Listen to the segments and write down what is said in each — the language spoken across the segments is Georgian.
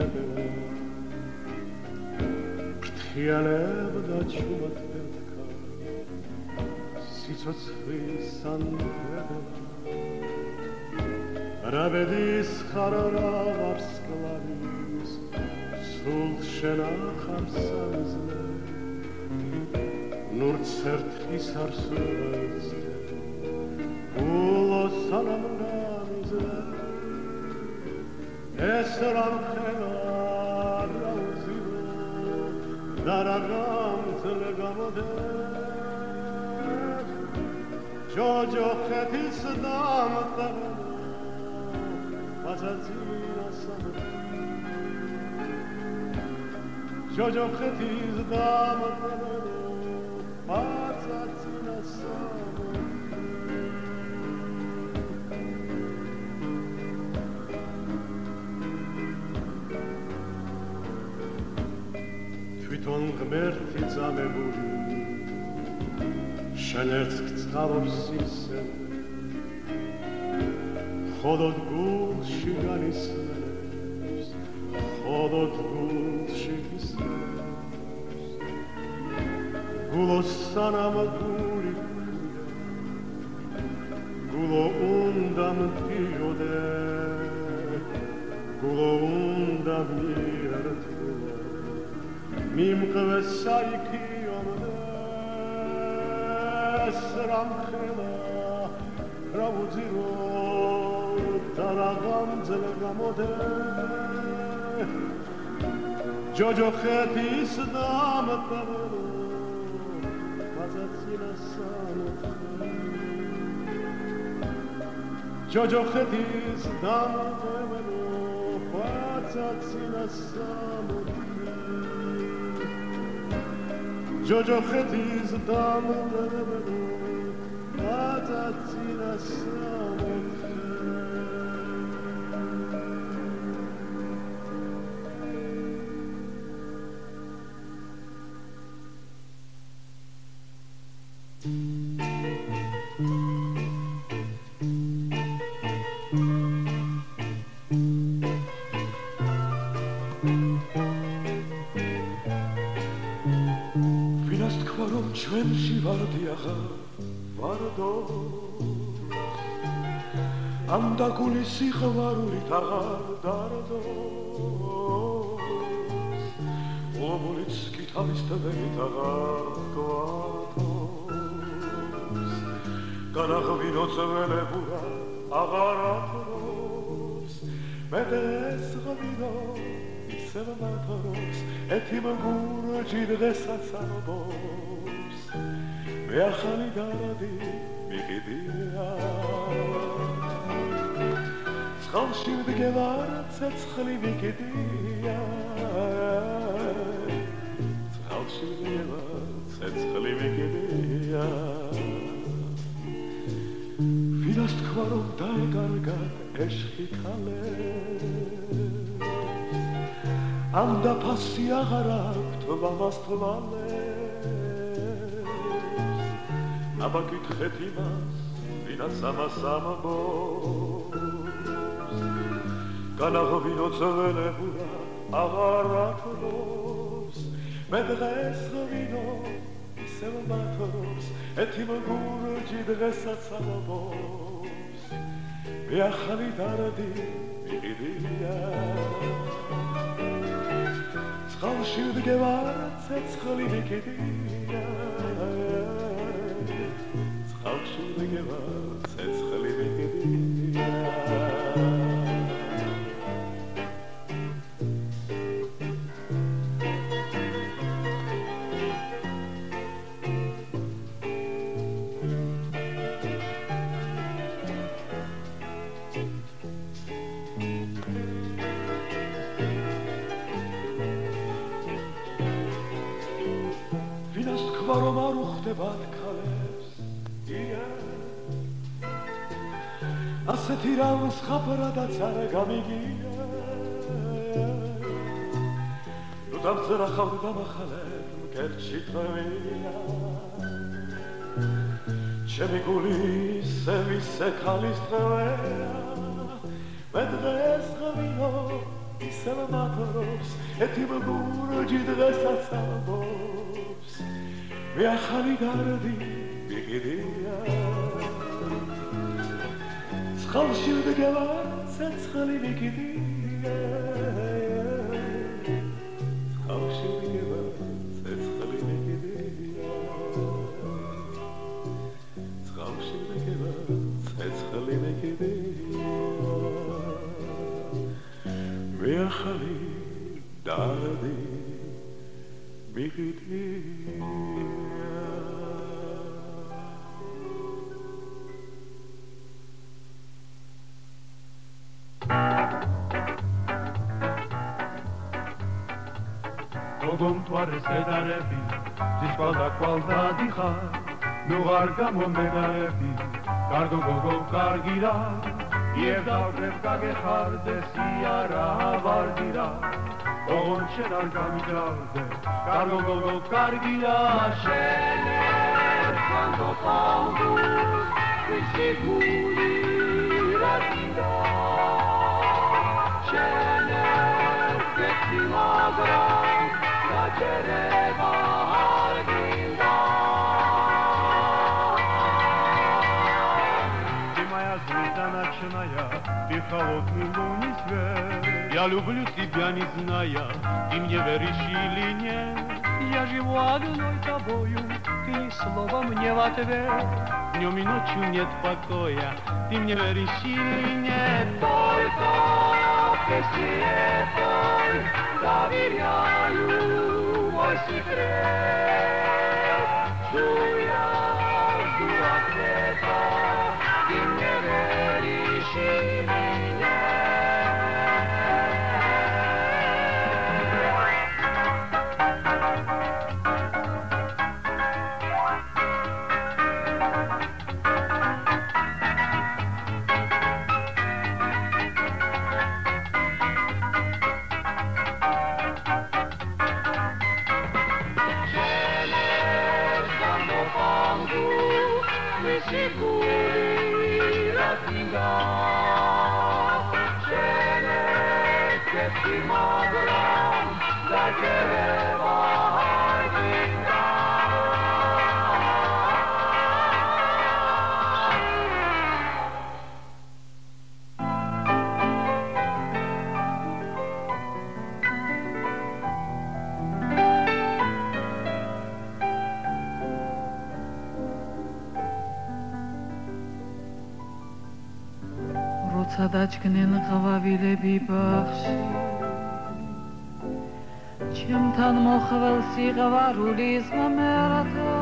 როგორც მუჩიბება ფრთხიალებდა ჩუმატებდა სიცოცხლის სანდრება რაბედის ხარარა ვარსკლავის სულ შენახარ სამზნე. ნურ ცერთხის برم کنار روزی رو درارم تلگم و جو جو خفی صدام تبرم وزدی نسم جو جو دام صدام تبرم وزدی ღმერთი წამებული შენ ერთ გწავობს ისე ხოდოდ გულში განისმენებს. ხოდოდ გულში ისმენებს გულო სანამ გული გულო უნდა მტიოდე გულო უნდა მიერთო მიმყვეს საიქიომდე სრამხელა რაუძირო დარაღამძელ გამოდე ჯოჯოხეთის დამტარო მაზაცინა სამოთხე ჯოჯოხეთის დამტარო მაზაცინა Jojo Fetti's Dame, Patatina Song. ვარდიაღა ვარდო. ამ დაგული სიხვარული თაღარ დარდო. ობოლიც კი თავის თველი თაღარ გვატო განაღვინო წველებურა აღარ ათროს. მე ეს ღვინო ისევ მათროს ეთიმ გურჯი დღესაც ამბობს მე ახალი დარადი მიყიდია ცხალში ვდგევარ ცეცხლი მიყიდია ცხალში ვდგევარ ცეცხლი მიყიდია ვინას თქვა რომ დაეკარგა ეშხი ქალე? ამ დაფასი აღარ აქვთ ვამას თვალე აბა გითხეთ იმას ვინაც ამას ამბობს განაღვინო ძველებურა აღარ ათრობს მე დღეს ღვინო ისევ მათრობს ეთი მგურჯი დღესაც ამბობს მე ახალი დარდი მიყიდია. წყალში ვდგევარ ცეცხლი მიყიდია give up. ასეთი რამს ხაფრადაც არ გამიგია. ნუ დამწერა ხავ დამახალებ მკერჩი თვევია ჩემი გული სევისე ქალის თვეა მე დღეს ღვინო ისევ მატრობს ეთიმგურჯი დღესაც ამბობს მე ახალი გარდი მიგიდია ცხალში დგება ცეცხლი მიგიდია ცხალში დგება ცეცხლი მიგიდია ცხალში დგება ცეცხლი მიგიდია მე ახალი გარდი მიგიდია გომთვარეს ედარები ძიშვალ და კვალ დადიხარ ნუ არ გამომედარები კარგო გოგო კარგი რა იევდავრებ გაგეხარდე სიარა ვარდირა. ოღონ შენ არ გამიგრავდე კარგო გოგო კარგი რა შენ ერთხანო პაუდუ ვისი გული რა დინდა შენ ერთხეთი მაგრა холодный лунный свет. Я люблю тебя, не зная, ты мне веришь или нет. Я живу одной тобою, ты ни слова мне в ответ. Днем и ночью нет покоя, ты мне веришь или нет. Только ты светой доверяю secret. როცა დაჭკნენ ღვავილები ბაღში ჩემთან მოხვალ სიყვარული ზმერათო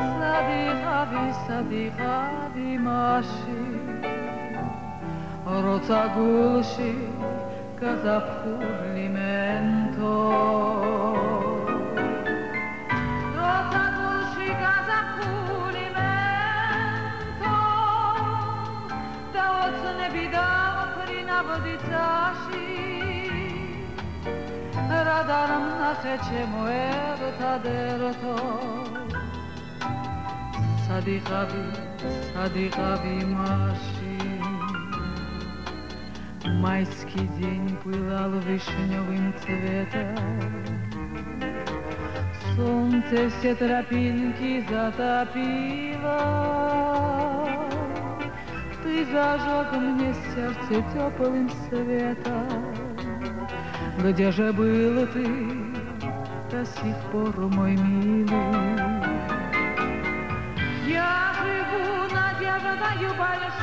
სადიღავი სადიღავი მასში როცა გულში გაზაფხული მენთო radarmnate ce muerta de rotor Sadiqavi, Садыхави маши Майский день пылал вишневым цветом. Солнце все тропинки затопило. Ты зажег мне сердце теплым светом где же был ты до сих пор мой милый я живу надеждою большою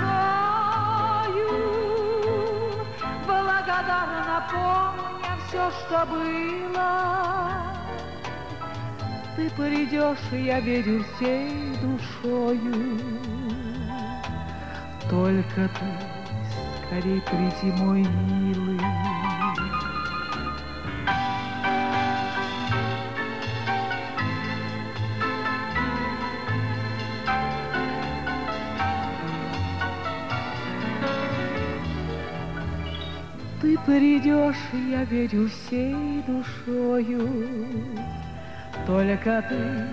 благодарна помня все, что было. Ты придешь, я верю всей душою. Только ты скорей приди, мой милый. Придешь, я верю всей душою. Только ты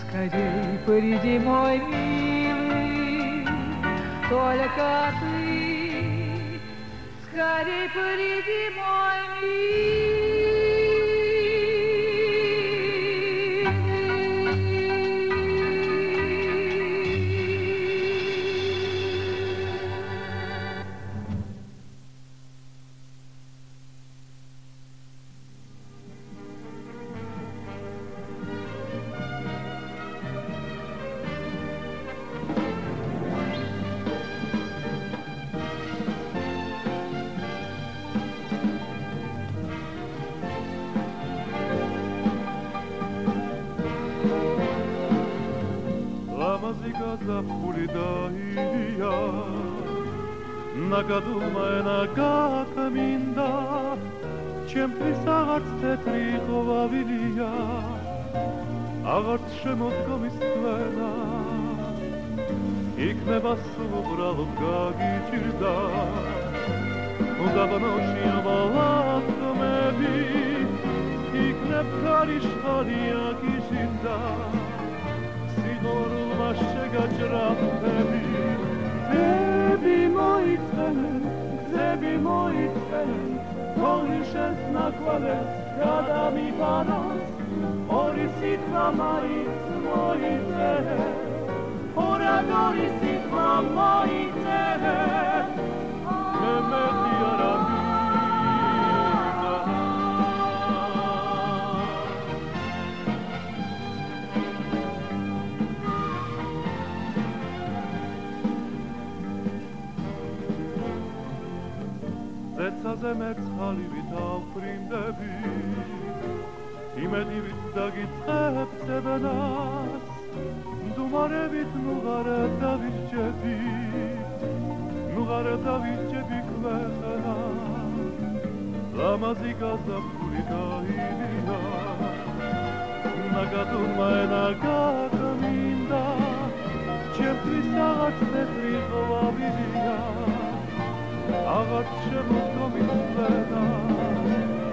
скорей приди, мой милый. Только ты care păridi mai გაზაფხული დაია ნაგადუმა ენა გაკმინდა ჩემთვის აღარც თეთრი ყვავილია აღარც შემოდგომის თვენა იქნება სულ უბრალოდ გაგიჭირდა უნდა ბნოში dostrzegać raptem Gdyby moich celem, gdyby moich celem Kolisze znakłale, rada mi pana Orisitwa moich, moich celem Ora dorisitwa moich celem Mehmet Yaram ზეცაზე მეცხალივით ავფრინდები იმედივით დაგიწყებ ცებენას დუმარებით ნუღარა დავისჯები ნუღარა დავისჯები ქვეყანა ლამაზი გაზაფხული გაივიდა ნაგადურმა ენა გაკმინდა ჩემთვის აღარც მეთრი ყვავილია აღარ შემოგვიმიწენა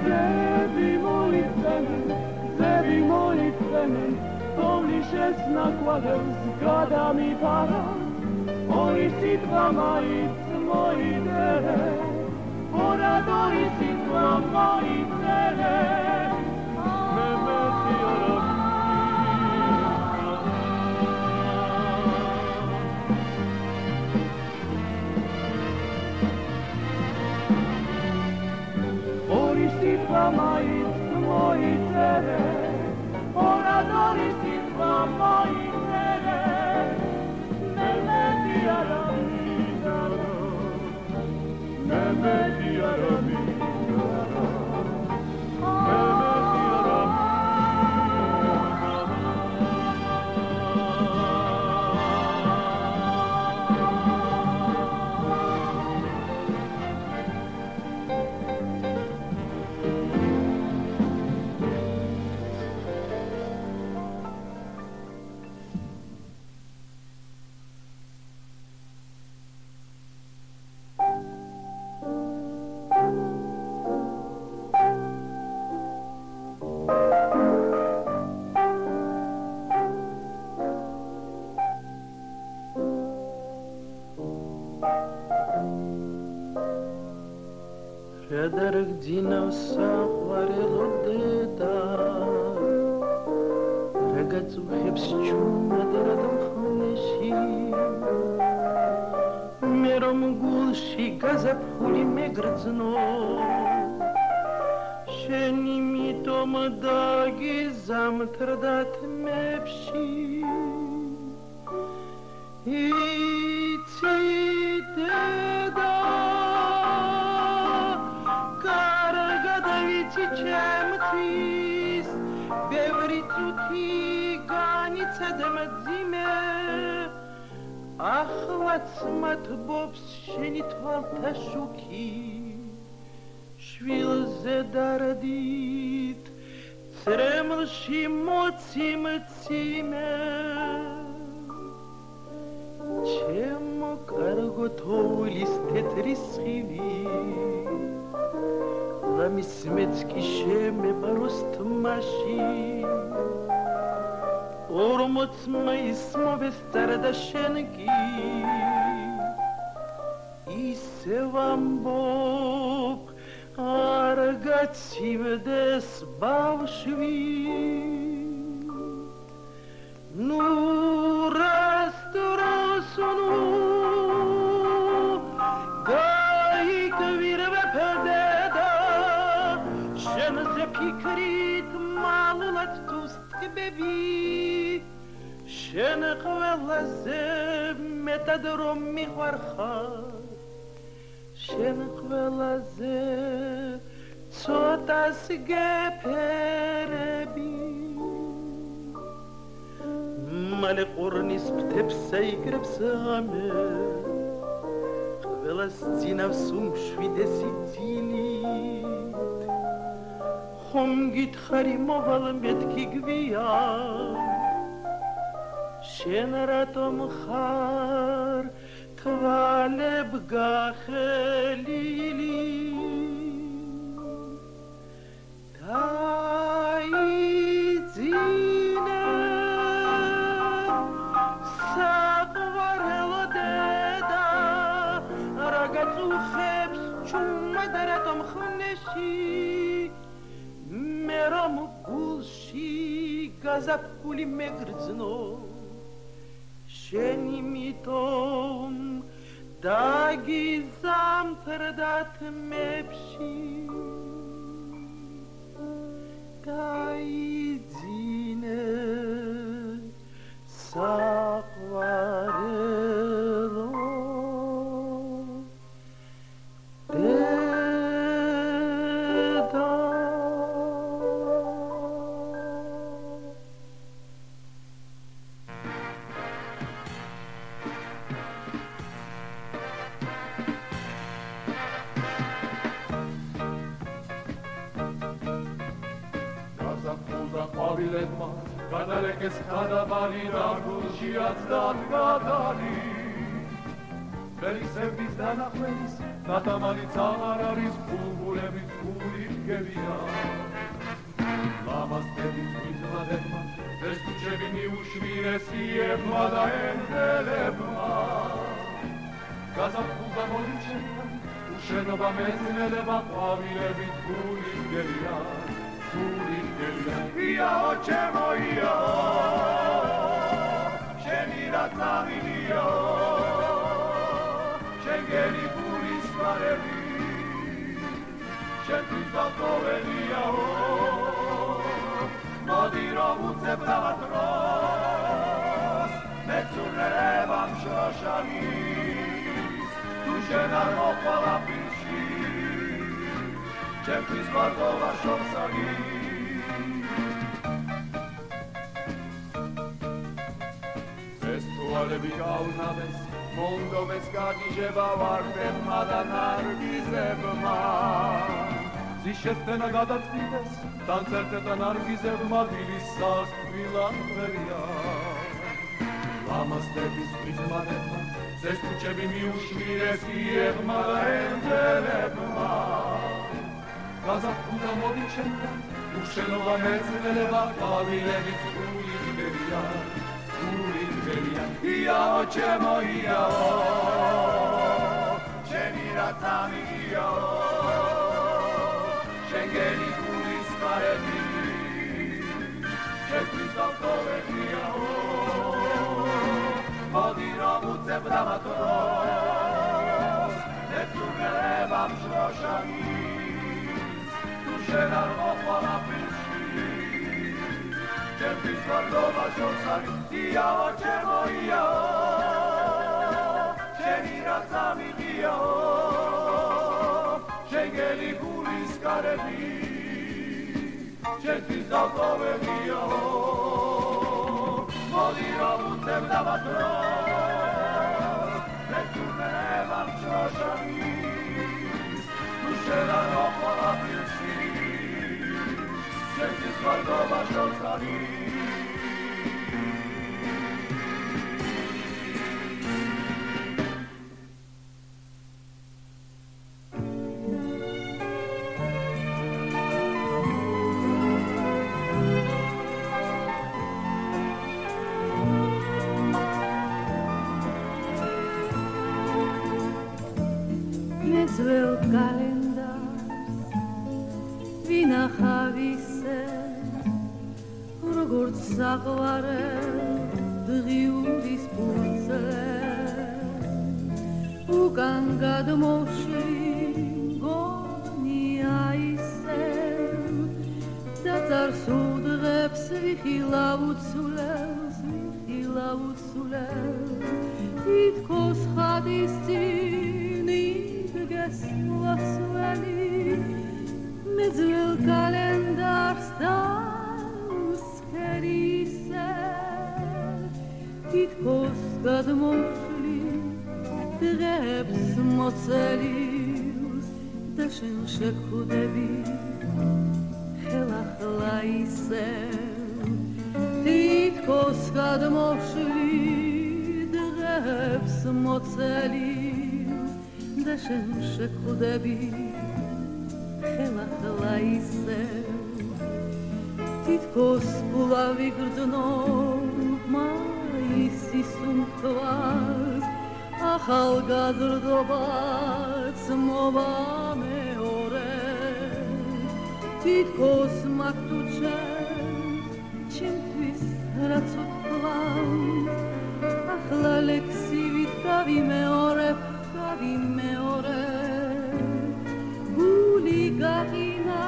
ზები მოიწენენ ზები მოიწენენ თოვლიშეს ნაკვადებს გადამიფარა ორი სიტყვა მაინც მოიწერე ორადორი სიტყვა მოიწერე ორადორი სიტყვა მოიწერე შედარ გძინავს საყვარელო დედა რაღაც უხებს ჩუმად რადმხნეში მე რომ გულში გაზაფხული მეგრძნო შენი მიტომ დაგიზამთრდა თმებში იცი ახლაც მათბობს შენი თვალთა შუქი შვილზე დარდით ცრემლში მოციმციმე ჩემო კარგო თოვლის თეთრი სხივი ლამის მეცკი შემებაროს თმაში ორმოც მაის მოვესწარ და შენ კი ისევ ამბობ კარგად ცივდეს ბავშვი. ნუ ფიქრით მალულად თუ სტბები შენ ყველაზე მეტად რომ მიყვარხარ. შენ ყველაზე ცოტას გეფერები. მალე ყურნის ფრთებს აიგრებს ამე ყველას ძინავს უმშვიდესი ძილით ხომ გითხარი მოვალ მეთქი გვია. შენ რატომ ხარ? თვალებ გახელილი. დაიძინე საყვარელო დედა. რაღაც უხებს ჩუმად რატომ ხნეში გაზაფხული მეგრძნო შენი მითომ დაგიზამთრდა თმებში გაიძინე საყვარელო ყვავილებმა გადალეკეს ხადაბალი და გულშიაც დადგადალი ვერისების დანახმენის დათამარიც აღარ არის ბულბულების გული გებია. ლამაზების მიზმადებმა ეს ქუჩები მიუშმინესიებმა და ენდელებმა გაზაფხულდა მოდიჩენია უშენობა მეძნელება ყვავილებით გული გებია გული გებია იაო ჩემო იაო შენი რა წავიდიო შენგენი გულის მარები შენთვის დაკოვენიაო მოდი რომ უცებ რაღაც დროს მეცურნებამ შოშანის თუ შენ არ მოყოლა ჩემთვის ბარგოვა შორსანი ფესტუალები გაუნავეს მონდომეს გაგიჟება ვარდებმა და ნარგიზებმა. ზიშესთენა გადაწყვიტეს თანცერტეთა ნარგიზებმა დილის სასტვილან ღერია ლამაზდების მიზმადებმა ეს ქუჩები მიუშმინეს იեղმა და ენდელებმა გაზაფხულდა მოდიჩენდა უშენობა მეწნელება ყვავილების გული გებია გული გებია იაო ჩემო იაო. ჩემი რა წამიგიაო შენგენი გულის მარები ჩემთვის დაკოვებიაო მოდი რომ უცებ დამატროს ეცუნებამ შოშანის თუ შენ არ მოყოლა პირში ჩემთვის ვარდობა შორსარი იაო ჩემო იაო შენი რა წამიგიაო შენგელი გულის კარები ჩემთვის დაკოვებიაო მოდი რომ უცებ დამატროს ჩემთვის ვარდობა დღებს ვიხილა უცვლელს ვიხილა უცვლელს თითქოს ხადის წინ იდგეს ლასველი მე ძველ კალენდარს და უსქერისე თითქოს გადმოშლი დღებს მოწელილს და შენ შეხვდები მოწელილს და შენ შეხვდები ხელახლა ისე. თითქოს გულავი გრძნო მაისის უმთვას ახალგაზრდობაც მოვა მეორე თითქოს ჩემ ჩემთვის რაც უთქვას ახლა ლექსივით გავიმეორებ გავიმეორებ გული გაღინა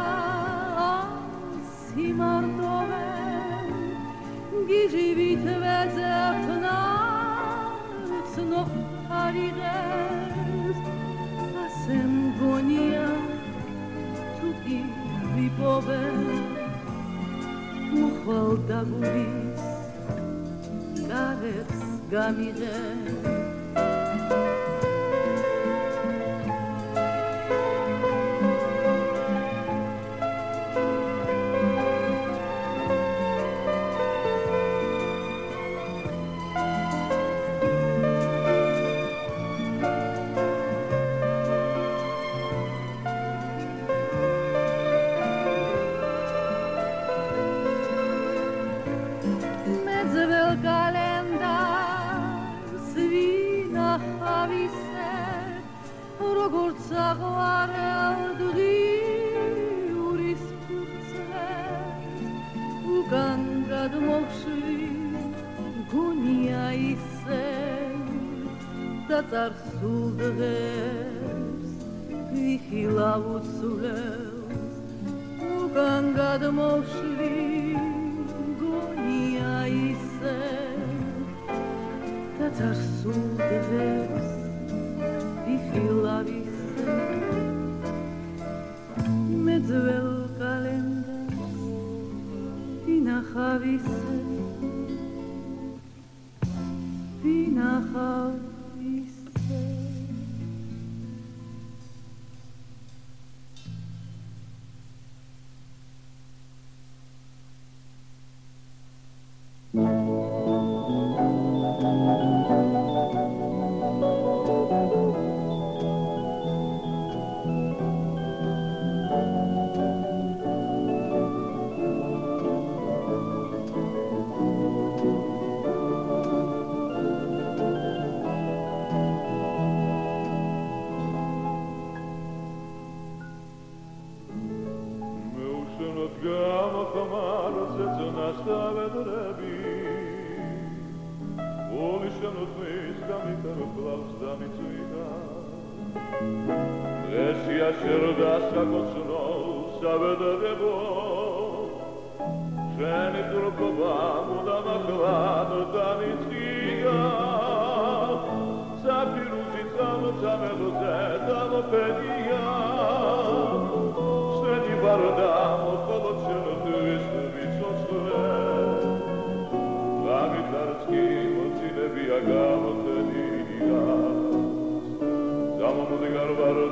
სიმარდოვე გიჟივით ვეძებნა ცნო არიღეს ასე მგონია თუ კი ვიპოვე მოხვალ დაგურის კარებს გამიღე მე წარსულ დღეს ვიხილა უცვლელს უკან გადმოვშვი გონია ისე და წარსულ დღეს ვიხილა ისე მე ძველ კალენდარს ვინახავისე ვინახავისე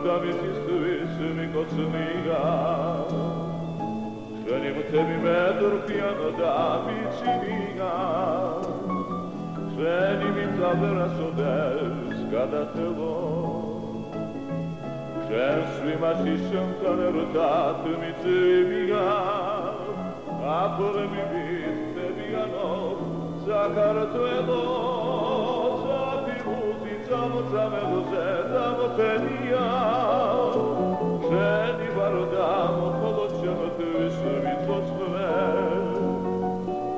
გამომდგარ ბარდა მისის თვის მიკოცნია შენი მთები მედრფიან და ვიცინია შენი მითავერასოდეს გადათელო შენს ვიმაში შემკარერდათ მიწებია გამოწამებულზე დამოთენია შენი ვარო დამოხოლოდ შემოთვის ვიწოცხლე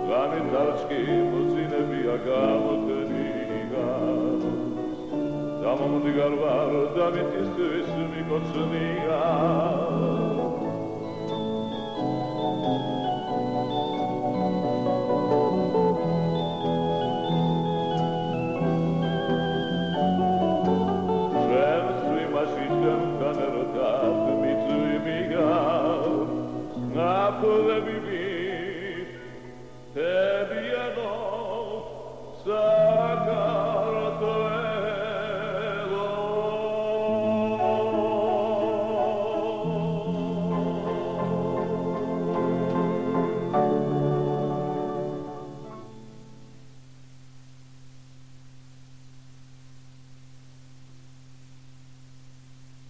ღამით დარჩკი მოძინებია გამოთენია დამომდგარ ვარ დამიტისთვის მიკოცნია